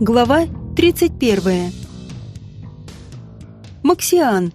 Глава 31. Максиан.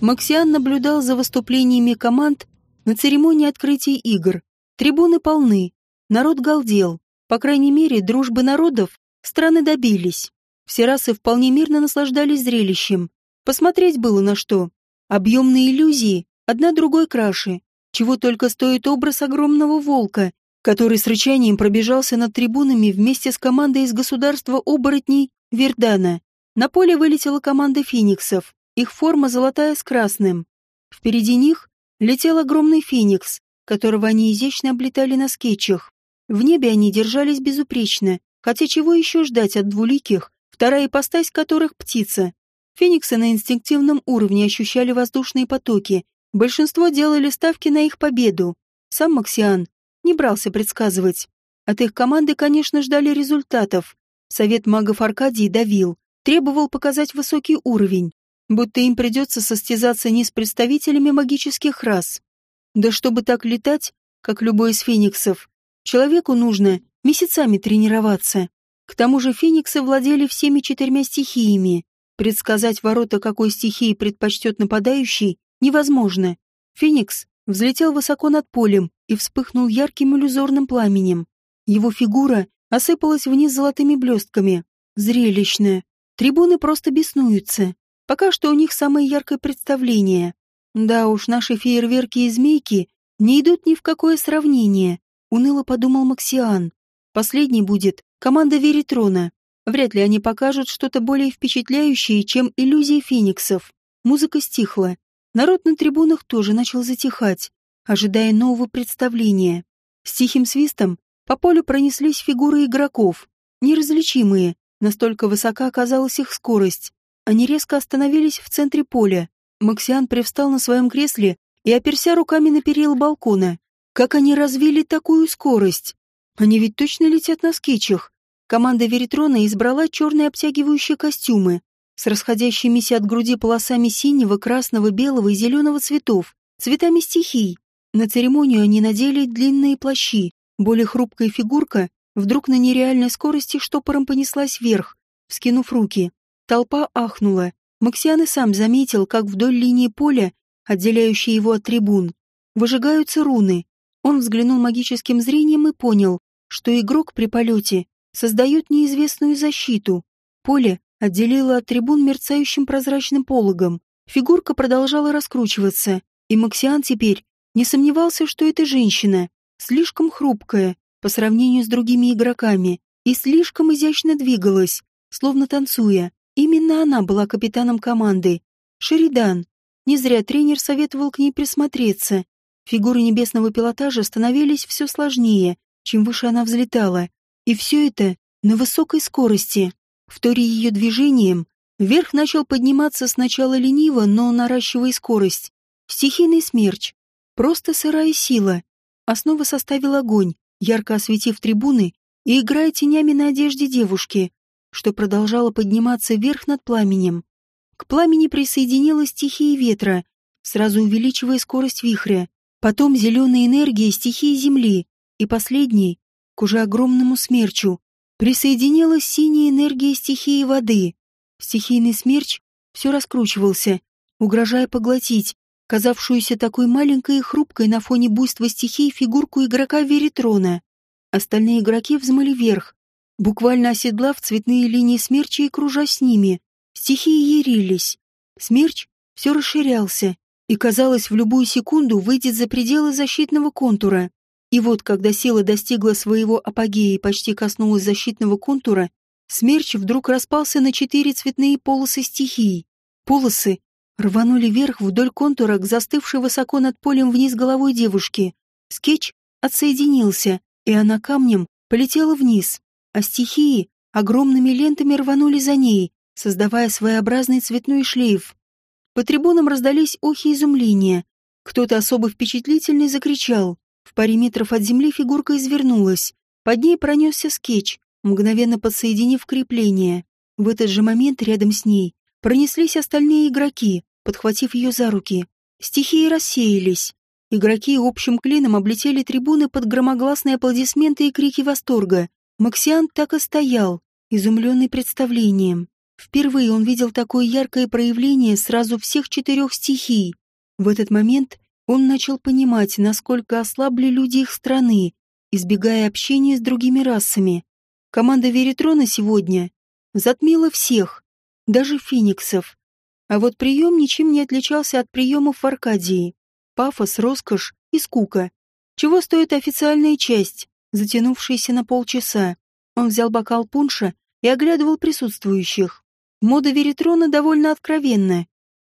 Максиан наблюдал за выступлениями команд на церемонии открытия игр. Трибуны полны. Народ галдел. По крайней мере, дружбы народов страны добились. Все расы вполне мирно наслаждались зрелищем. Посмотреть было на что. Объемные иллюзии, одна другой краше. Чего только стоит образ огромного волка, который с рычанием пробежался над трибунами вместе с командой из государства оборотней Вердана. На поле вылетела команда фениксов, их форма золотая с красным. Впереди них летел огромный феникс, которого они изящно облетали на скетчах. В небе они держались безупречно, хотя чего еще ждать от двуликих, вторая ипостась которых — птица. Фениксы на инстинктивном уровне ощущали воздушные потоки, большинство делали ставки на их победу. Сам Максиан не брался предсказывать. От их команды, конечно, ждали результатов. Совет магов Аркадии давил, требовал показать высокий уровень, будто им придется состязаться не с представителями магических рас. Да чтобы так летать, как любой из фениксов, человеку нужно месяцами тренироваться. К тому же фениксы владели всеми четырьмя стихиями. Предсказать ворота какой стихии предпочтет нападающий невозможно. Феникс взлетел высоко над полем и вспыхнул ярким иллюзорным пламенем. Его фигура осыпалась вниз золотыми блестками. Зрелищно. Трибуны просто беснуются. Пока что у них самое яркое представление. Да уж, наши фейерверки и змейки не идут ни в какое сравнение, уныло подумал Максиан. Последний будет команда Веритрона. Вряд ли они покажут что-то более впечатляющее, чем иллюзии фениксов. Музыка стихла. Народ на трибунах тоже начал затихать, ожидая нового представления. С тихим свистом по полю пронеслись фигуры игроков, неразличимые, настолько высока оказалась их скорость. Они резко остановились в центре поля. Максиан привстал на своем кресле и оперся руками на перила балкона. Как они развили такую скорость? Они ведь точно летят на скетчах. Команда Веритрона избрала черные обтягивающие костюмы, с расходящимися от груди полосами синего, красного, белого и зеленого цветов, цветами стихий. На церемонию они надели длинные плащи. Более хрупкая фигурка вдруг на нереальной скорости штопором понеслась вверх, вскинув руки. Толпа ахнула. Максиан и сам заметил, как вдоль линии поля, отделяющей его от трибун, выжигаются руны. Он взглянул магическим зрением и понял, что игрок при полете создает неизвестную защиту. Поле отделила от трибун мерцающим прозрачным пологом. Фигурка продолжала раскручиваться, и Максиан теперь не сомневался, что эта женщина слишком хрупкая по сравнению с другими игроками и слишком изящно двигалась, словно танцуя. Именно она была капитаном команды. Шеридан. Не зря тренер советовал к ней присмотреться. Фигуры небесного пилотажа становились все сложнее, чем выше она взлетала. И все это на высокой скорости. Вторя ее движением, вверх начал подниматься сначала лениво, но наращивая скорость. Стихийный смерч. Просто сырая сила. Основа составил огонь, ярко осветив трибуны и играя тенями на одежде девушки, что продолжало подниматься вверх над пламенем. К пламени присоединилась стихия ветра, сразу увеличивая скорость вихря. Потом зеленая энергия стихии земли, и последней, к уже огромному смерчу, присоединилась синяя энергия стихии воды. Стихийный смерч все раскручивался, угрожая поглотить, казавшуюся такой маленькой и хрупкой на фоне буйства стихий фигурку игрока Веритрона. Остальные игроки взмыли вверх, буквально оседлав цветные линии смерча и кружа с ними. Стихии ярились. Смерч все расширялся, и, казалось, в любую секунду выйдет за пределы защитного контура. И вот, когда сила достигла своего апогея и почти коснулась защитного контура, смерч вдруг распался на четыре цветные полосы стихий. Полосы рванули вверх вдоль контура к застывшей высоко над полем вниз головой девушки. Скетч отсоединился, и она камнем полетела вниз, а стихии огромными лентами рванули за ней, создавая своеобразный цветной шлейф. По трибунам раздались охи изумления. Кто-то особо впечатлительный закричал. В паре метров от земли фигурка извернулась. Под ней пронесся скетч, мгновенно подсоединив крепление. В этот же момент рядом с ней пронеслись остальные игроки, подхватив ее за руки. Стихии рассеялись. Игроки общим клином облетели трибуны под громогласные аплодисменты и крики восторга. Максиан так и стоял, изумленный представлением. Впервые он видел такое яркое проявление сразу всех четырех стихий. В этот момент он начал понимать, насколько ослабли люди их страны, избегая общения с другими расами. Команда Веритрона сегодня затмила всех, даже фениксов. А вот прием ничем не отличался от приемов в Аркадии. Пафос, роскошь и скука. Чего стоит официальная часть, затянувшаяся на полчаса? Он взял бокал пунша и оглядывал присутствующих. Мода Веритрона довольно откровенна.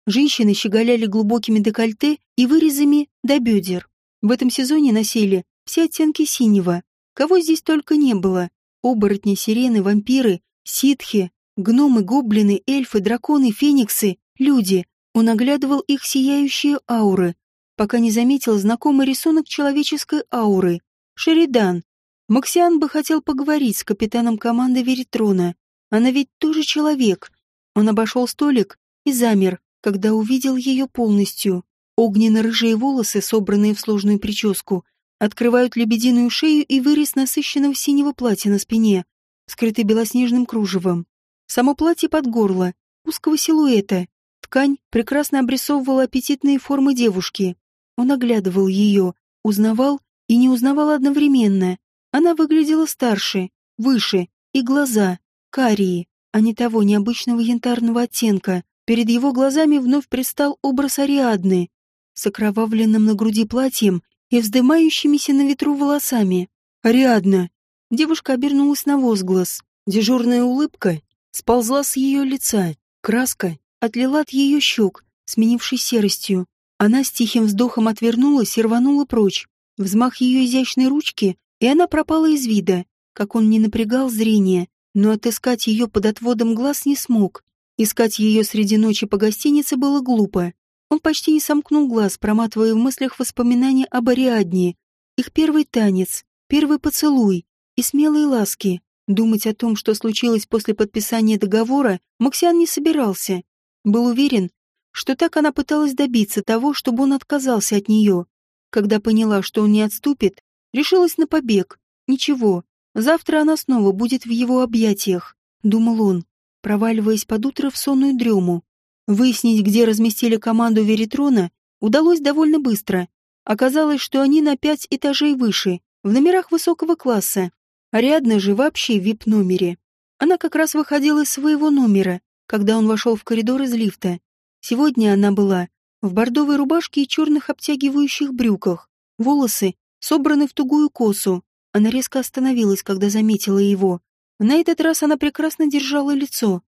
Женщины щеголяли глубокими декольте и вырезами до бедер. В этом сезоне носили все оттенки синего. Кого здесь только не было. Оборотни, сирены, вампиры, ситхи, гномы, гоблины, эльфы, драконы, фениксы, люди. Он оглядывал их сияющие ауры, пока не заметил знакомый рисунок человеческой ауры. Шеридан. Максиан бы хотел поговорить с капитаном команды Веритрона. Она ведь тоже человек. Он обошел столик и замер, когда увидел ее полностью. Огненно-рыжие волосы, собранные в сложную прическу, открывают лебединую шею и вырез насыщенного синего платья на спине, скрытый белоснежным кружевом. Само платье под горло, узкого силуэта. Ткань прекрасно обрисовывала аппетитные формы девушки. Он оглядывал ее, узнавал и не узнавал одновременно. Она выглядела старше, выше, и глаза, карие, а не того необычного янтарного оттенка. Перед его глазами вновь предстал образ Ариадны, с окровавленным на груди платьем и вздымающимися на ветру волосами. «Ариадна!» Девушка обернулась на возглас. Дежурная улыбка сползла с ее лица. Краска отлила от ее щек, сменившись серостью. Она с тихим вздохом отвернулась и рванула прочь. Взмах ее изящной ручки, и она пропала из вида, как он не напрягал зрение, но отыскать ее под отводом глаз не смог. Искать ее среди ночи по гостинице было глупо. Он почти не сомкнул глаз, проматывая в мыслях воспоминания об Ариадне, их первый танец, первый поцелуй и смелые ласки. Думать о том, что случилось после подписания договора, Максиан не собирался. Был уверен, что так она пыталась добиться того, чтобы он отказался от нее. Когда поняла, что он не отступит, решилась на побег. Ничего, завтра она снова будет в его объятиях, думал он, проваливаясь под утро в сонную дрему. Выяснить, где разместили команду Веритрона, удалось довольно быстро. Оказалось, что они на пять этажей выше, в номерах высокого класса. Ариадна же вообще в вип-номере. Она как раз выходила из своего номера, когда он вошел в коридор из лифта. Сегодня она была в бордовой рубашке и черных обтягивающих брюках. Волосы собраны в тугую косу. Она резко остановилась, когда заметила его. На этот раз она прекрасно держала лицо.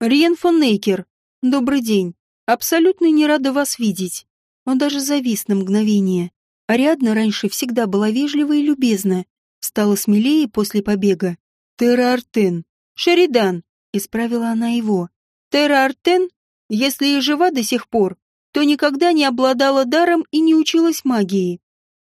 «Риен фон Нейкер, добрый день. Абсолютно не рада вас видеть». Он даже завис на мгновение. Ариадна раньше всегда была вежлива и любезна. Стала смелее после побега. «Терра Артен. Шеридан», — исправила она его. «Терра Артен, если и жива до сих пор, то никогда не обладала даром и не училась магии».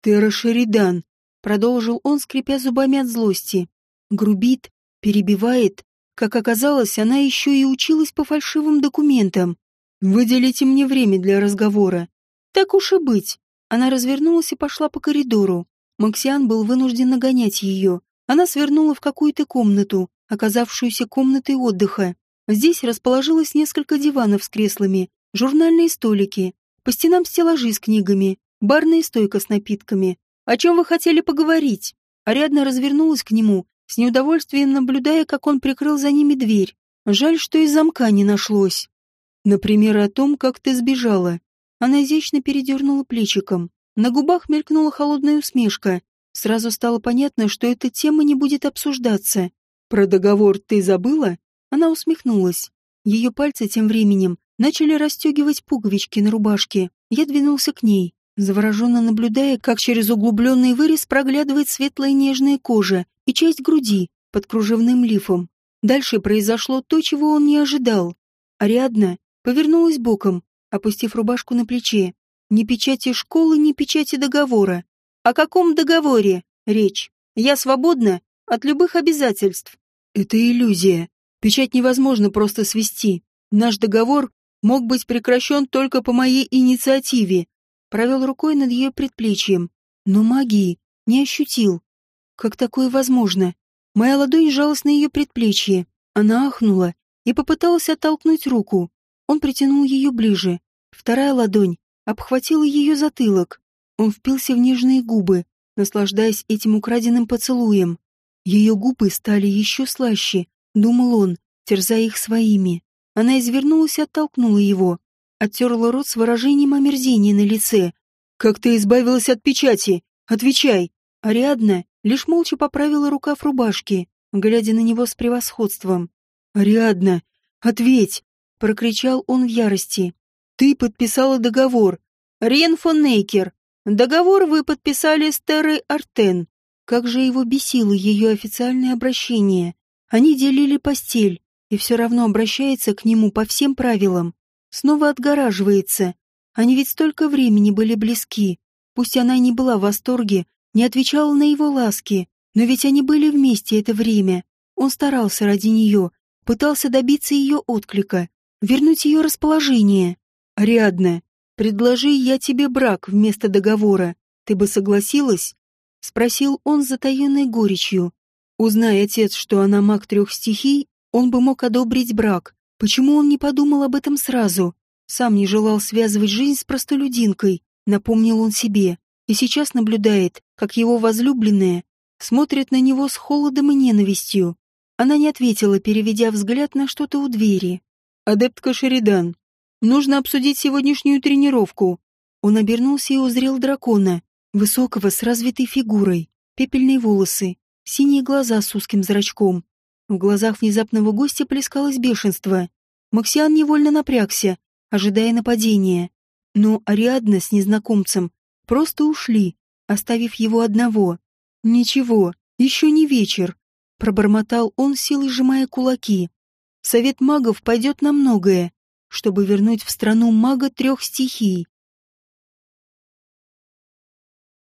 «Терра Шеридан», — продолжил он, скрипя зубами от злости. Грубит, перебивает. Как оказалось, она еще и училась по фальшивым документам. «Выделите мне время для разговора». «Так уж и быть». Она развернулась и пошла по коридору. Максиан был вынужден нагонять ее. Она свернула в какую-то комнату, оказавшуюся комнатой отдыха. Здесь расположилось несколько диванов с креслами, журнальные столики, по стенам стеллажи с книгами, барная стойка с напитками. «О чем вы хотели поговорить?» Ариадна развернулась к нему, с неудовольствием наблюдая, как он прикрыл за ними дверь. Жаль, что и замка не нашлось. Например, о том, как ты сбежала. Она изящно передернула плечиком. На губах мелькнула холодная усмешка. Сразу стало понятно, что эта тема не будет обсуждаться. «Про договор ты забыла?» Она усмехнулась. Ее пальцы тем временем начали расстегивать пуговички на рубашке. Я двинулся к ней, завороженно наблюдая, как через углубленный вырез проглядывает светлая нежная кожа и часть груди под кружевным лифом. Дальше произошло то, чего он не ожидал. Ариадна повернулась боком, опустив рубашку на плече. Ни печати школы, ни печати договора. О каком договоре речь? Я свободна от любых обязательств. Это иллюзия. Печать невозможно просто свести. Наш договор мог быть прекращен только по моей инициативе. Провел рукой над ее предплечьем, но магии не ощутил. Как такое возможно? Моя ладонь сжалась на ее предплечье. Она ахнула и попыталась оттолкнуть руку. Он притянул ее ближе. Вторая ладонь обхватила ее затылок. Он впился в нежные губы, наслаждаясь этим украденным поцелуем. Ее губы стали еще слаще, думал он, терзая их своими. Она извернулась и оттолкнула его. Оттерла рот с выражением омерзения на лице. «Как ты избавилась от печати? Отвечай!» Ариадна лишь молча поправила рукав рубашки, глядя на него с превосходством. «Ариадна, ответь!» — прокричал он в ярости. «Ты подписала договор. Рен фон Нейкер. Договор вы подписали с Террой Артен. Как же его бесило ее официальное обращение. Они делили постель, и все равно обращается к нему по всем правилам. Снова отгораживается. Они ведь столько времени были близки. Пусть она не была в восторге, не отвечала на его ласки, но ведь они были вместе это время. Он старался ради нее, пытался добиться ее отклика, вернуть ее расположение. «Ариадна, предложи я тебе брак вместо договора. Ты бы согласилась?» — спросил он с затаенной горечью. Узнай, отец, что она маг трех стихий, он бы мог одобрить брак. Почему он не подумал об этом сразу? Сам не желал связывать жизнь с простолюдинкой, напомнил он себе, и сейчас наблюдает, как его возлюбленная смотрит на него с холодом и ненавистью. Она не ответила, переведя взгляд на что-то у двери. «Адептка Шеридан, нужно обсудить сегодняшнюю тренировку». Он обернулся и узрел дракона, высокого с развитой фигурой, пепельные волосы, синие глаза с узким зрачком. В глазах внезапного гостя плескалось бешенство. Максиан невольно напрягся, ожидая нападения. Но Ариадна с незнакомцем просто ушли, оставив его одного. «Ничего, еще не вечер», — пробормотал он, силой сжимая кулаки. «Совет магов пойдет на многое, чтобы вернуть в страну мага трех стихий.